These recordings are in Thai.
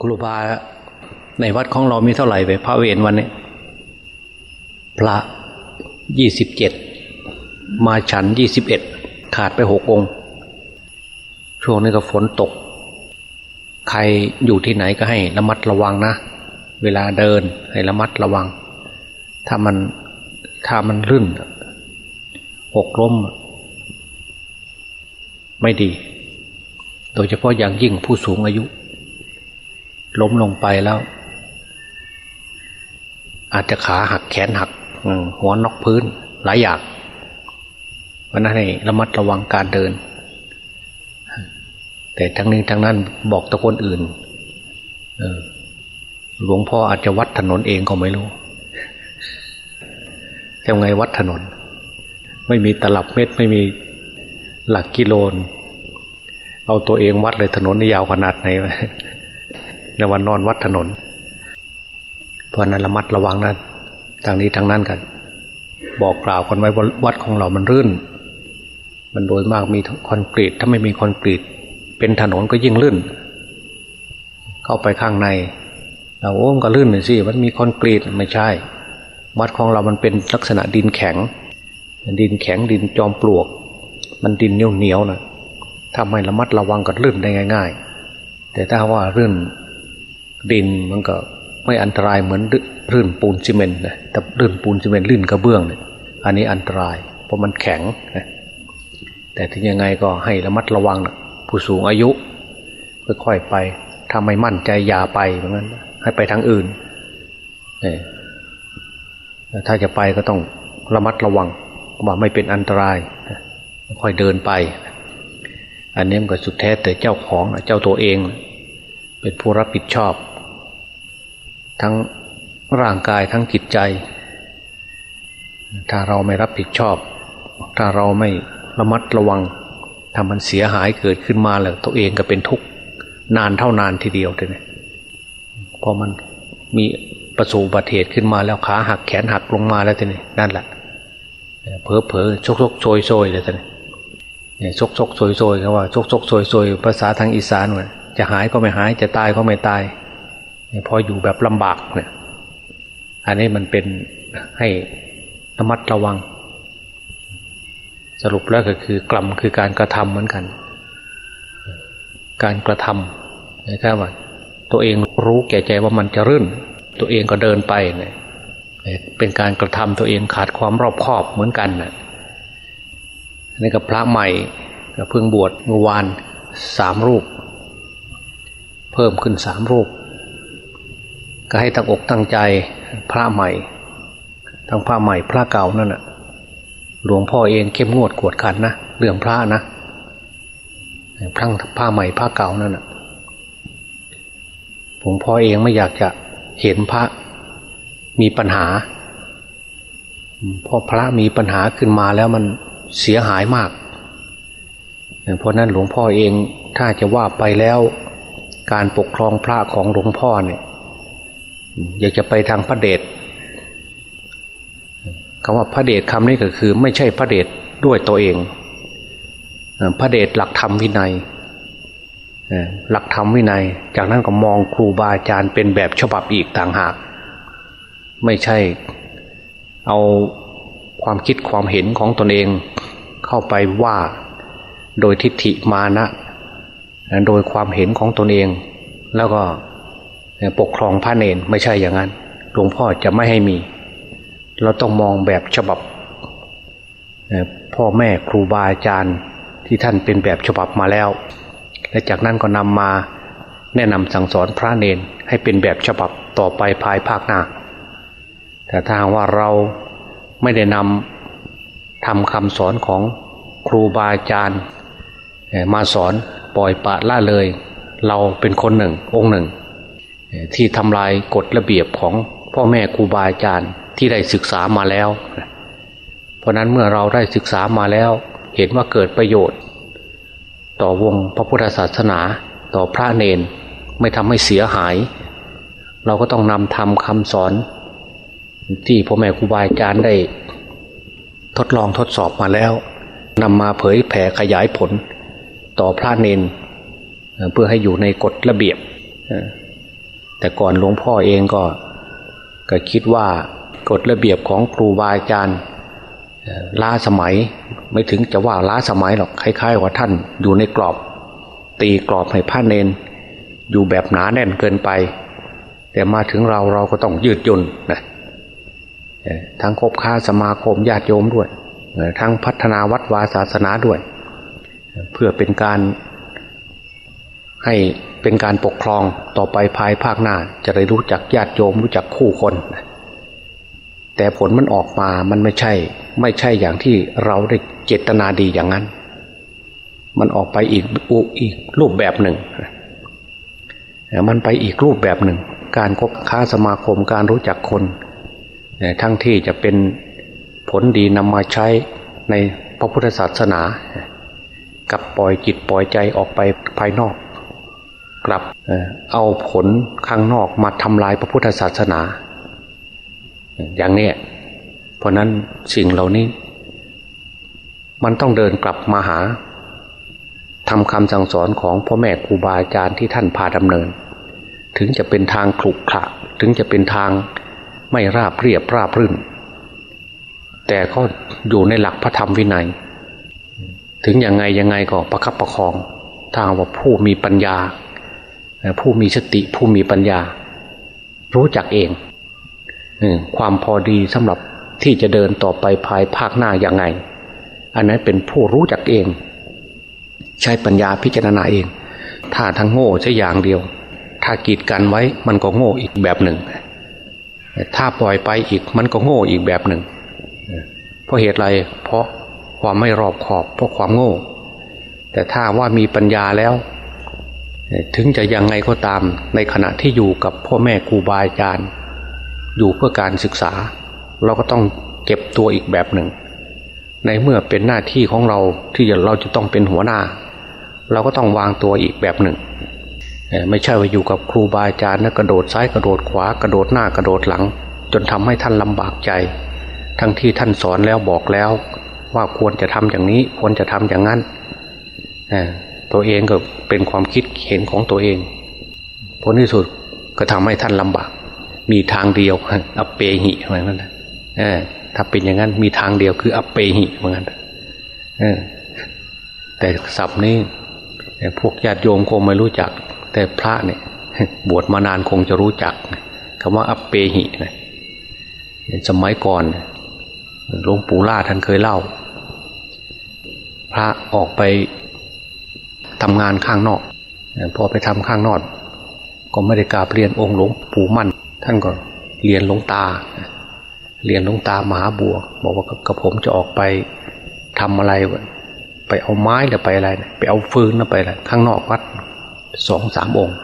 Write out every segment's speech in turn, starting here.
ครูบาในวัดของเรามีเท่าไหร่ไปพระเวรวันนี้ พระยี่สิบเจ็ดมาฉันยี่สิบเอ็ดขาดไปหกองค์ช่วงนี้ก็ฝนตก ใครอยู่ที่ไหนก็ให้ระมัดระวังนะ เวลาเดินให้ระมัดระวัง ถ้ามันถ้ามันลื่นหกล้ม ไม่ดี โดยเฉพาะอย่างยิ่งผู้สูงอายุ ล้มลงไปแล้ว อาจจะขาหักแขนหักหัวนอกพื้น หลายอย่างวันนั้นให้ระมัดระวังการเดิน แต่ทั้งนี้ทั้งนั้นบอกตะคนอื่นหลวงพ่ออาจจะวัดถนนเองก็ไม่รู้จะไงวัดถนน ไม่มีตลับเม็ดไม่มีหลักกิโลนเอาตัวเองวัดเลยถนนนี่ยาวขนาดไหน ในวันนอนวัดถนน เพราะนั้นระมัดระวังนะทางนี้ทางนั้นกัน บอกกล่าวกันไว้วัดของเรามันรื่น มันโดยมากมีคอนกรีตถ้าไม่มีคอนกรีต เป็นถนนก็ยิ่งลื่น เข้าไปข้างในเราโอ้มก็ลื่นหน่อยสิมันมีคอนกรีตไม่ใช่ วัดของเรามันเป็นลักษณะดินแข็ง ดินแข็งดินจอมปลวก มันดินเหนียวเหนียวนะถ้าไม่ระมัดระวังก็ลื่นได้ง่าย ๆ แต่ถ้าว่าลื่น ดินมันก็ไม่อันตรายเหมือนลื่นปูนซีเมนต์นะแต่ลื่นปูนซีเมนต์ลื่นกระเบื้องเนี่ยอันนี้อันตราย เพราะมันแข็งนะแต่ถึงยังไงก็ให้ระมัดระวังนะผู้สูงอายุค่อยๆไปถ้าไม่มั่นใจอย่าไปเหมือนกันให้ไปทางอื่นเนี่ยถ้าจะไปก็ต้องระมัดระวังว่าไม่เป็นอันตรายค่อยเดินไป อันนี้มันก็สุดแท้แต่เจ้าของเจ้าตัวเอง เป็นผู้รับผิดชอบ ทั้งร่างกายทั้งจิตใจ ถ้าเราไม่รับผิดชอบ ถ้าเราไม่ระมัดระวังทำมันเสียหายเกิดขึ้นมาแล้วตัวเองก็เป็นทุกข์นานเท่านานทีเดียวเลยพอมันมีประสบอุบัติเหตุขึ้นมาแล้วขาหักแขนหักลงมาแล้วทีนี้นั่นแหละเพอเพอชกชกโซยโซยเลยทีนี้เนี่ยชกชกโซยโซยเขาว่าชกชกโซยโซยภาษาทางอีสานว่า จะหายก็ไม่หายจะตายก็ไม่ตายพออยู่แบบลำบากเนี่ยอันนี้มันเป็นให้ระมัดระวัง สรุปแล้วก็คือกรรมคือการกระทำเหมือนกัน การกระทำนะครับว่า ตัวเองรู้แก่ใจว่ามันจะรื่น ตัวเองก็เดินไปเนี่ยเป็นการกระทำตัวเองขาดความรอบคอบเหมือนกันนะนี่กับพระใหม่ก็เพิ่งบวชเมื่อวานสามรูป พิ่มขึ้นสามรูป ก็ให้ตั้งอกตั้งใจพระใหม่ ทั้งพระใหม่พระเก่านั่นแหะหลวงพ่อเองเข้มงวดกวดขันนะเรื่องพระนะพระผ้าใหม่ผ้าเก่านั่นนะผมพ่อเองไม่อยากจะเห็นพระมีปัญหาพอพระมีปัญหาขึ้นมาแล้วมันเสียหายมาก เพราะนั้นหลวงพ่อเองถ้าจะว่าไปแล้ว การปกครองพระของหลวงพ่อเนี่ย อยากจะไปทางพระเดชคำว่าพระเดชคำนี้ก็คือ ไม่ใช่พระเดชด้วยตัวเอง พระเดชหลักธรรมวินัยหลักธรรมวินัย จากนั้นก็มองครูบาอาจารย์เป็นแบบฉบับอีกต่างหาก ไม่ใช่เอาความคิดความเห็นของตนเอง เข้าไปว่าโดยทิฏฐิมานะ โดยความเห็นของตนเอง แล้วก็ปกครองพระเนนไม่ใช่อย่างนั้นหลวงพ่อจะไม่ให้มี เราต้องมองแบบฉบับพ่อแม่ครูบาอาจารย์ที่ท่านเป็นแบบฉบับมาแล้ว และจากนั้นก็นำมาแนะนำสั่งสอนพระเนนให้เป็นแบบฉบับต่อไปภายภาคหน้า แต่ถ้าว่าเราไม่ได้นำทำคำสอนของครูบาอาจารย์มาสอน ปล่อยปะละเลย เราเป็นคนหนึ่ง องค์หนึ่ง ที่ทำลายกฎระเบียบของพ่อแม่ครูบาอาจารย์ที่ได้ศึกษามาแล้ว เพราะนั้นเมื่อเราได้ศึกษามาแล้ว เห็นว่าเกิดประโยชน์ ต่อวงพระพุทธศาสนา ต่อพระเนนไม่ทำให้เสียหาย เราก็ต้องนำทำคำสอน ที่พ่อแม่ครูบาอาจารย์ได้ ทดลองทดสอบมาแล้วนำมาเผยแผ่ขยายผล ต่อพระเนนเพื่อให้อยู่ในกฎระเบียบ แต่ก่อนหลวงพ่อเองก็ก็คิดว่ากฎระเบียบของครูบาอาจารย์ล้าสมัยไม่ถึงจะว่าล้าสมัยหรอกคล้ายๆว่าท่านอยู่ในกรอบ ตีกรอบให้พระเนน อยู่แบบหนาแน่นเกินไป แต่มาถึงเราเราก็ต้องยืดหยุ่นนะทั้งคบค้าสมาคมญาติโยมด้วย ทั้งพัฒนาวัดวาศาสนาด้วย เพื่อเป็นการให้เป็นการปกครองต่อไปภายภาคหน้า จะได้รู้จักญาติโยมรู้จักคู่คน แต่ผลมันออกมามันไม่ใช่ ไม่ใช่อย่างที่เราได้เจตนาดีอย่างนั้น มันออกไปอีกอีกรูปแบบหนึ่งมันไปอีกรูปแบบหนึ่ง การคบค้าสมาคมการรู้จักคน ทั้งที่จะเป็นผลดีนำมาใช้ในพระพุทธศาสนา กับปล่อยจิตปล่อยใจออกไปภายนอก กลับเอาผลข้างนอกมาทำลายพระพุทธศาสนา อย่างนี้เพราะนั้นสิ่งเหล่านี้ มันต้องเดินกลับมาหาทำคำสั่งสอนของพ่อแม่ครูบาอาจารย์ที่ท่านพาดำเนิน ถึงจะเป็นทางขลุกขระถึงจะเป็นทางไม่ราบเรียบราบรื่น แต่ก็อยู่ในหลักพระธรรมวินัย ถึงยังไงยังไงก็ประคับประคองทางว่าผู้มีปัญญา ผู้มีสติผู้มีปัญญา รู้จักเองความพอดีสำหรับที่จะเดินต่อไปภายภาคหน้าอย่างไง อันนั้นเป็นผู้รู้จักเอง ใช้ปัญญาพิจารณาเอง ถ้าทั้งโง่ใช่อย่างเดียว ถ้ากีดกันไว้มันก็โง่อีกแบบหนึ่ง ถ้าปล่อยไปอีกมันก็โง่อีกแบบหนึ่ง เพราะเหตุไรเพราะ ความไม่รอบขอบเพราะความโง่ แต่ถ้าว่ามีปัญญาแล้ว ถึงจะยังไงก็ตามในขณะที่อยู่กับพ่อแม่ครูบาอาจารย์ อยู่เพื่อการศึกษา เราก็ต้องเก็บตัวอีกแบบหนึ่ง ในเมื่อเป็นหน้าที่ของเราที่เราจะต้องเป็นหัวหน้า เราก็ต้องวางตัวอีกแบบหนึ่ง ไม่ใช่ว่าอยู่กับครูบาอาจารย์นะกระโดดซ้ายกระโดดขวากระโดดหน้ากระโดดหลัง จนทำให้ท่านลำบากใจ ทั้งที่ท่านสอนแล้วบอกแล้ว ว่าควรจะทำอย่างนี้ควรจะทำอย่างนั้นตัวเองก็เป็นความคิดเห็นของตัวเองผลที่สุดก็ทำให้ท่านลำบาก มีทางเดียวอัปเปหิเหมือนกันถ้าเป็นอย่างนั้นมีทางเดียวคืออัปเปหิเหมือนกันแต่ศัพท์นี้พวกญาติโยมคงไม่รู้จัก แต่พระเนี่ยบวชมานานคงจะรู้จักคำว่าอัปเปหินะสมัยก่อน หลวงปู่ล่าท่านเคยเล่า พระออกไปทำงานข้างนอกพอไปทำข้างนอก ก็ไม่ได้กราบเรียนองค์หลวงปู่มั่น ท่านก็เรียนหลวงตา เรียนหลวงตามหาบัว บอกว่ากระผมจะออกไปทำอะไรไปเอาไม้หรือไปอะไร ไปเอาฟืนหรือไปอะไรข้างนอกวัดสองสามองค์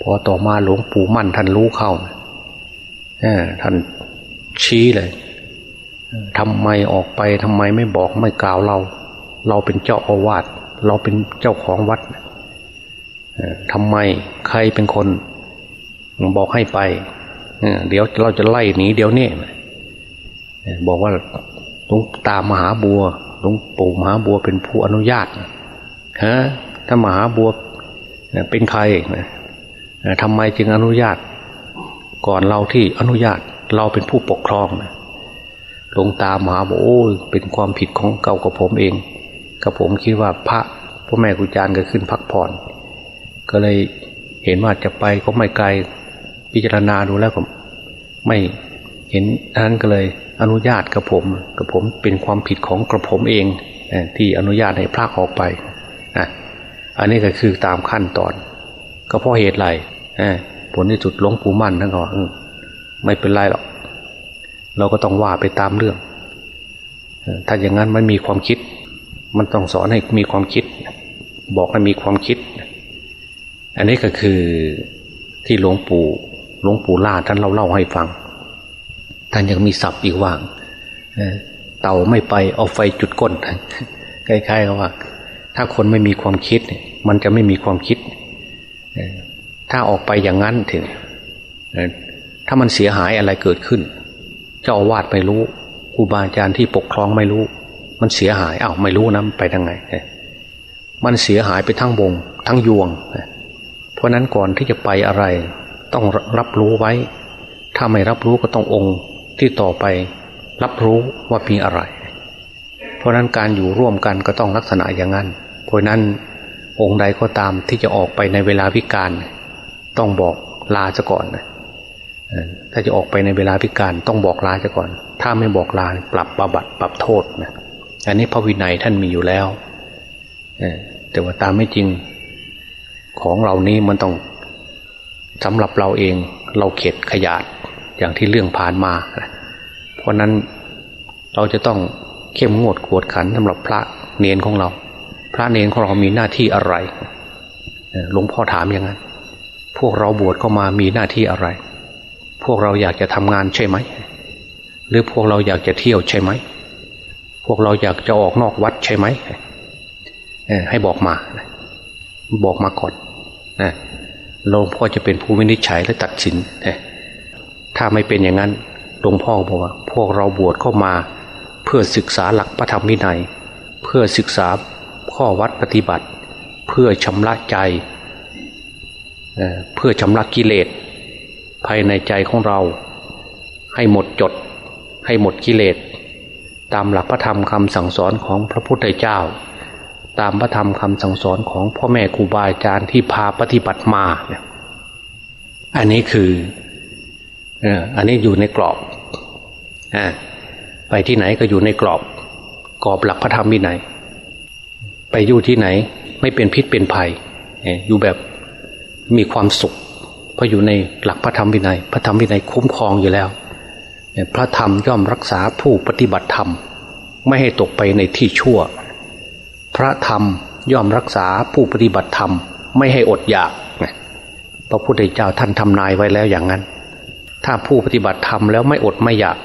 พอต่อมาหลวงปู่มั่นท่านรู้เข้าท่านชี้เลย ทำไมออกไปทำไมไม่บอกไม่กล่าวเรา เราเป็นเจ้าอาวาสเราเป็นเจ้าของวัดทำไมใครเป็นคนบอกให้ไปเดี๋ยวเราจะไล่หนีเดี๋ยวนี้บอกว่าหลวงตามหาบัวหลวงปู่มหาบัวเป็นผู้อนุญาตฮะถ้ามหาบัวเป็นใครทำไมจึงอนุญาต ก่อนเราที่อนุญาตเราเป็นผู้ปกครองนะ หลวงตามหาบอกโอ้เป็นความผิดของเก่ากับผมเองกับผมคิดว่าพระพ่อแม่ครูอาจารย์ก็ขึ้นพักผ่อน ก็เลยเห็นว่าจะไปก็ไม่ไกลพิจารณาดูแล้วก็ไม่เห็นนั้นก็เลยอนุญาตกับผมกับผมเป็นความผิดของกระผมเองที่อนุญาตให้พระออกไปนะอันนี้ก็คือตามขั้นตอน ก็เพราะเหตุไรผลที่สุดหลวงปู่มั่นท่านก็ไม่เป็นไรหรอก เราก็ต้องว่าไปตามเรื่อง ถ้าอย่างนั้นไม่มีความคิด มันต้องสอนให้มีความคิด บอกให้มีความคิด อันนี้ก็คือที่หลวงปู่หลวงปู่ล่าท่านเล่าเล่าให้ฟัง ท่านยังมีศัพท์อีกว่างเต่าไม่ไปเอาไฟจุดก้นคล้ายๆกับว่า ถ้าคนไม่มีความคิด มันจะไม่มีความคิด ถ้าออกไปอย่างนั้นถึงถ้ามันเสียหายอะไรเกิดขึ้น จ้าวาดไม่รู้ครูบาอาจารย์ที่ปกครองไม่รู้ มันเสียหายอ้าวไม่รู้นะไปทางไงมันเสียหายไปทั้งวงทั้งยวง เพราะนั้นก่อนที่จะไปอะไร ต้องรับรู้ไว้ ถ้าไม่รับรู้ก็ต้ององค์ที่ต่อไปรับรู้ว่ามีอะไร เพราะนั้นการอยู่ร่วมกันก็ต้องลักษณะอย่างนั้น เพราะนั้นองค์ใดก็ตามที่จะออกไปในเวลาวิการต้องบอกลาซะก่อน ถ้าจะออกไปในเวลาพิการต้องบอกลาซะก่อน ถ้าไม่บอกลาปรับประบัติปรับโทษนะอันนี้พระวินัยท่านมีอยู่แล้วแต่ว่าตามไม่จริงของเรานี้มันต้องสำหรับเราเองเราเข็ดขยาดอย่างที่เรื่องผ่านมา เพราะนั้นเราจะต้องเข้มงวดกวดขันสำหรับพระเนนของเรา พระเนนของเรามีหน้าที่อะไรหลวงพ่อถามอย่างนั้น พวกเราบวชเข้ามามีหน้าที่อะไร พวกเราอยากจะทำงานใช่ไหม หรือพวกเราอยากจะเที่ยวใช่ไหม พวกเราอยากจะออกนอกวัดใช่ไหมให้บอกมา บอกมาก่อนหลวงพ่อจะเป็นผู้วินิจฉัยและตัดสินถ้าไม่เป็นอย่างนั้นหลวงพ่อบอกว่า พวกเราบวชเข้ามาเพื่อศึกษาหลักพระธรรมวินัย เพื่อศึกษาข้อวัดปฏิบัติ เพื่อชำระใจเพื่อชำระกิเลส ภายในใจของเรา ให้หมดจด ให้หมดกิเลส ตามหลักพระธรรมคำสั่งสอนของพระพุทธเจ้า ตามพระธรรมคำสั่งสอนของพ่อแม่ครูบาอาจารย์ที่พาปฏิบัติมาเนี่ยอันนี้คืออันนี้อยู่ในกรอบอไปที่ไหนก็อยู่ในกรอบ กรอบหลักพระธรรมวินัยไปอยู่ที่ไหนไม่เป็นพิษเป็นภัยอยู่แบบมีความสุข เพราะอยู่ในหลักพระธรรมวินัย พระธรรมวินัยคุ้มครองอยู่แล้ว พระธรรมย่อมรักษาผู้ปฏิบัติธรรม ไม่ให้ตกไปในที่ชั่ว พระธรรมย่อมรักษาผู้ปฏิบัติธรรม ไม่ให้อดอยากพระพุทธเจ้าท่านทำนายไว้แล้วอย่างนั้น ถ้าผู้ปฏิบัติธรรมแล้วไม่อดไม่อยาก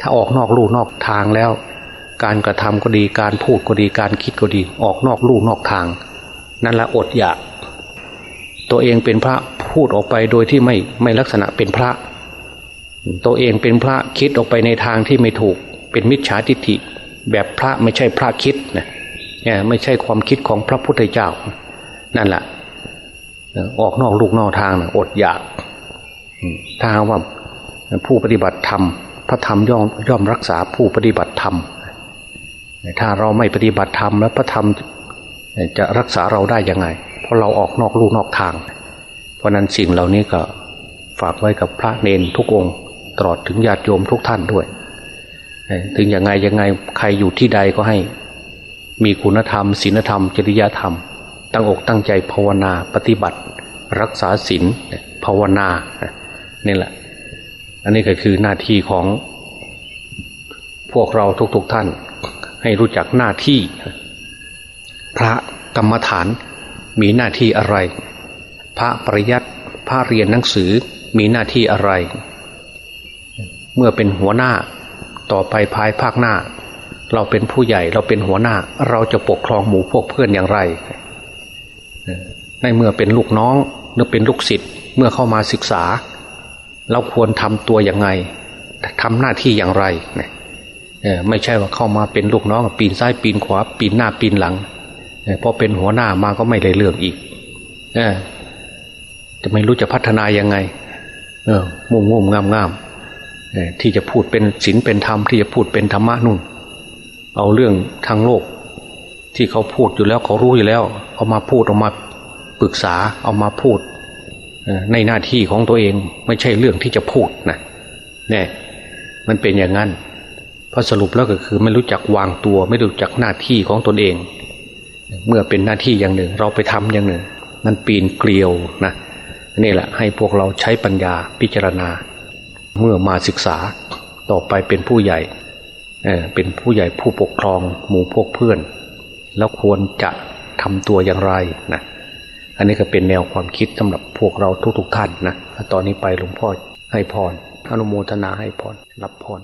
ถ้าออกนอกลู่นอกทางแล้ว การกระทำก็ดีการพูดก็ดีการคิดก็ดี ออกนอกลู่นอกทาง นั่นละอดอยาก ตัวเองเป็นพระ พูดออกไปโดยที่ไม่ไม่ลักษณะเป็นพระ ตัวเองเป็นพระคิดออกไปในทางที่ไม่ถูก เป็นมิจฉาทิฏฐิ แบบพระไม่ใช่พระคิดนะเนี่ยไม่ใช่ความคิดของพระพุทธเจ้า นั่นแหละออกนอกลูกนอกทางนะอดอยากถ้าว่าผู้ปฏิบัติธรรม พระธรรมย่อมย่อมรักษาผู้ปฏิบัติธรรม ถ้าเราไม่ปฏิบัติธรรมแล้วพระธรรมจะรักษาเราได้ยังไง เพราะเราออกนอกลูกนอกทางเราะนั้นสิ่งเหล่านี้ก็ฝากไว้กับพระเนนทุกองค์ตลอดถึงญาติโยมทุกท่านด้วยถึงยังไงยังไงใครอยู่ที่ใดก็ให้ มีคุณธรรมศีลธรรม จริยธรรม ตั้งอกตั้งใจภาวนาปฏิบัติ รักษาศีลภาวนานี่แหละ อันนี้ก็คือหน้าที่ของ พวกเราทุกๆทท่าน ให้รู้จักหน้าที่ พระกรรมฐานมีหน้าที่อะไร พระปริยัติพระเรียนหนังสือมีหน้าที่อะไร เมื่อเป็นหัวหน้าต่อไปภายภาคหน้า เราเป็นผู้ใหญ่เราเป็นหัวหน้า เราจะปกครองหมู่พวกเพื่อนอย่างไร ในเมื่อเป็นลูกน้องหรือเป็นลูกศิษย์เมื่อเข้ามาศึกษา เราควรทำตัวอย่างไงทำหน้าที่อย่างไรเนี่ยไม่ใช่ว่าเข้ามาเป็นลูกน้องปีนซ้ายปีนขวาปีนหน้าปีนหลังพอเป็นหัวหน้ามาก็ไม่ได้เรื่องอีก จะไม่รู้จะพัฒนายังไง เออมุ่งงมงามงามที่จะพูดเป็นศีลเป็นธรรมที่จะพูดเป็นธรรมะนุ่น เอาเรื่องทางโลก ที่เขาพูดอยู่แล้วเขารู้อยู่แล้ว เอามาพูดออกมาปรึกษาเอามาพูดในหน้าที่ของตัวเองไม่ใช่เรื่องที่จะพูดนะเนี่ยมันเป็นอย่างนั้นพอสรุปแล้วก็คือไม่รู้จักวางตัว ไม่รู้จักหน้าที่ของตนเอง เมื่อเป็นหน้าที่อย่างหนึ่ง เราไปทำอย่างหนึ่ง มันปีนเกลียวนะ นี่แหละให้พวกเราใช้ปัญญาพิจารณา เมื่อมาศึกษาต่อไปเป็นผู้ใหญ่เเป็นผู้ใหญ่ผู้ปกครองหมู่พวกเพื่อน แล้วควรจะทำตัวอย่างไรนะอันนี้ก็เป็นแนวความคิดสำหรับพวกเราทุกๆทท่านนะตอนนี้ไปหลวงพ่อให้พรอนุโมทนาให้พรรับพร